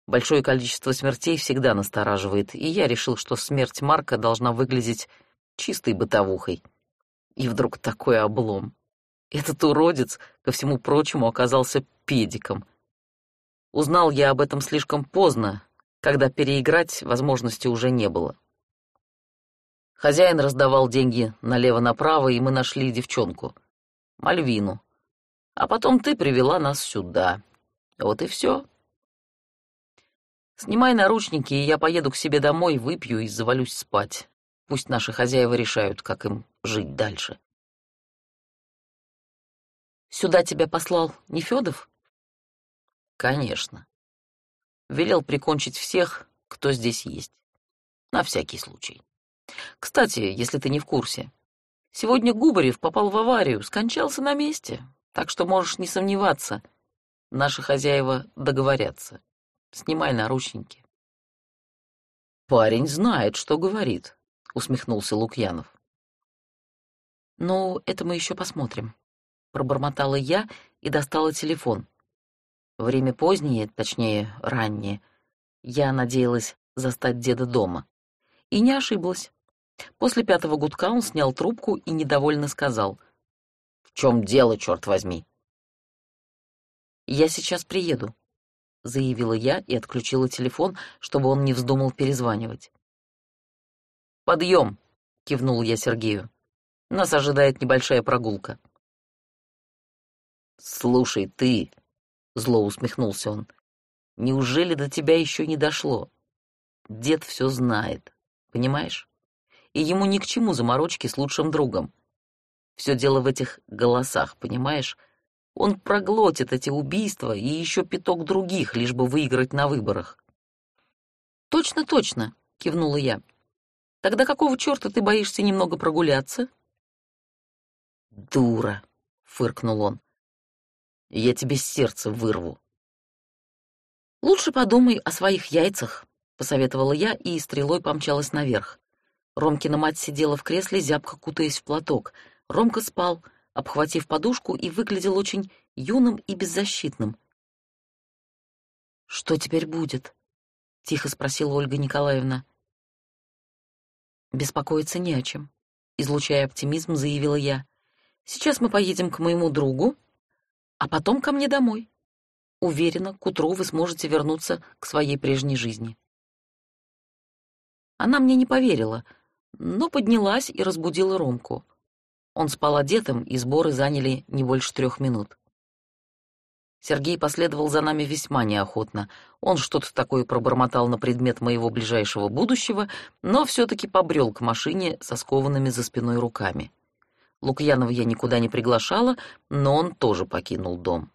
Большое количество смертей всегда настораживает, и я решил, что смерть Марка должна выглядеть чистой бытовухой. И вдруг такой облом. Этот уродец, ко всему прочему, оказался педиком. Узнал я об этом слишком поздно, когда переиграть возможности уже не было. Хозяин раздавал деньги налево-направо, и мы нашли девчонку, Мальвину. А потом ты привела нас сюда. Вот и все. Снимай наручники, и я поеду к себе домой, выпью и завалюсь спать. Пусть наши хозяева решают, как им жить дальше. Сюда тебя послал Нефёдов? Конечно. Велел прикончить всех, кто здесь есть. На всякий случай. Кстати, если ты не в курсе, сегодня Губарев попал в аварию, скончался на месте, так что можешь не сомневаться — Наши хозяева договорятся. Снимай наручники. Парень знает, что говорит, усмехнулся Лукьянов. Ну, это мы еще посмотрим, пробормотала я и достала телефон. Время позднее, точнее, раннее. Я надеялась застать деда дома. И не ошиблась. После пятого гудка он снял трубку и недовольно сказал. «В чем дело, черт возьми?» «Я сейчас приеду», — заявила я и отключила телефон, чтобы он не вздумал перезванивать. «Подъем!» — кивнул я Сергею. «Нас ожидает небольшая прогулка». «Слушай, ты...» — зло усмехнулся он. «Неужели до тебя еще не дошло? Дед все знает, понимаешь? И ему ни к чему заморочки с лучшим другом. Все дело в этих голосах, понимаешь? Он проглотит эти убийства и еще пяток других, лишь бы выиграть на выборах. «Точно, точно», — кивнула я. «Тогда какого черта ты боишься немного прогуляться?» «Дура», — фыркнул он. «Я тебе сердце вырву». «Лучше подумай о своих яйцах», — посоветовала я и стрелой помчалась наверх. Ромкина мать сидела в кресле, зябко кутаясь в платок. Ромка спал, обхватив подушку, и выглядел очень юным и беззащитным. «Что теперь будет?» — тихо спросила Ольга Николаевна. «Беспокоиться не о чем», — излучая оптимизм, заявила я. «Сейчас мы поедем к моему другу, а потом ко мне домой. Уверена, к утру вы сможете вернуться к своей прежней жизни». Она мне не поверила, но поднялась и разбудила Ромку. Он спал одетым, и сборы заняли не больше трех минут. Сергей последовал за нами весьма неохотно. Он что-то такое пробормотал на предмет моего ближайшего будущего, но все-таки побрел к машине со скованными за спиной руками. Лукьянова я никуда не приглашала, но он тоже покинул дом.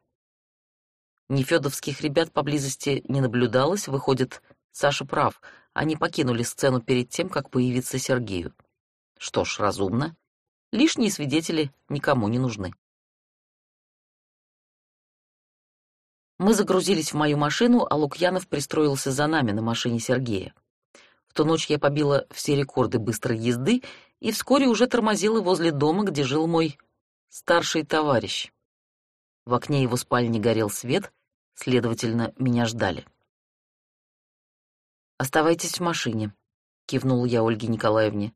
Нефедовских ребят поблизости не наблюдалось, выходит, Саша прав, они покинули сцену перед тем, как появиться Сергею. Что ж, разумно. Лишние свидетели никому не нужны. Мы загрузились в мою машину, а Лукьянов пристроился за нами на машине Сергея. В ту ночь я побила все рекорды быстрой езды и вскоре уже тормозила возле дома, где жил мой старший товарищ. В окне его спальни горел свет, следовательно, меня ждали. «Оставайтесь в машине», — кивнул я Ольге Николаевне.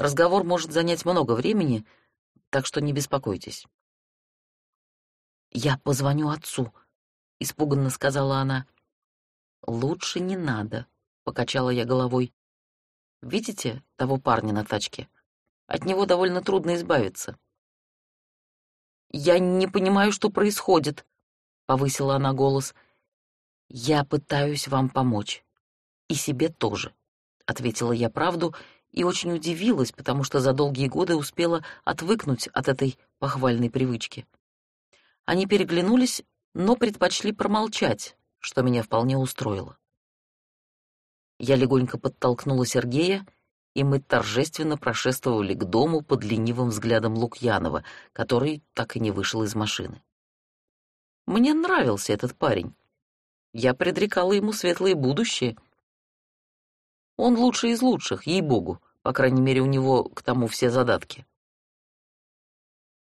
Разговор может занять много времени, так что не беспокойтесь. «Я позвоню отцу», — испуганно сказала она. «Лучше не надо», — покачала я головой. «Видите того парня на тачке? От него довольно трудно избавиться». «Я не понимаю, что происходит», — повысила она голос. «Я пытаюсь вам помочь. И себе тоже», — ответила я правду и очень удивилась, потому что за долгие годы успела отвыкнуть от этой похвальной привычки. Они переглянулись, но предпочли промолчать, что меня вполне устроило. Я легонько подтолкнула Сергея, и мы торжественно прошествовали к дому под ленивым взглядом Лукьянова, который так и не вышел из машины. Мне нравился этот парень. Я предрекала ему светлое будущее — он лучший из лучших, ей-богу. По крайней мере, у него к тому все задатки.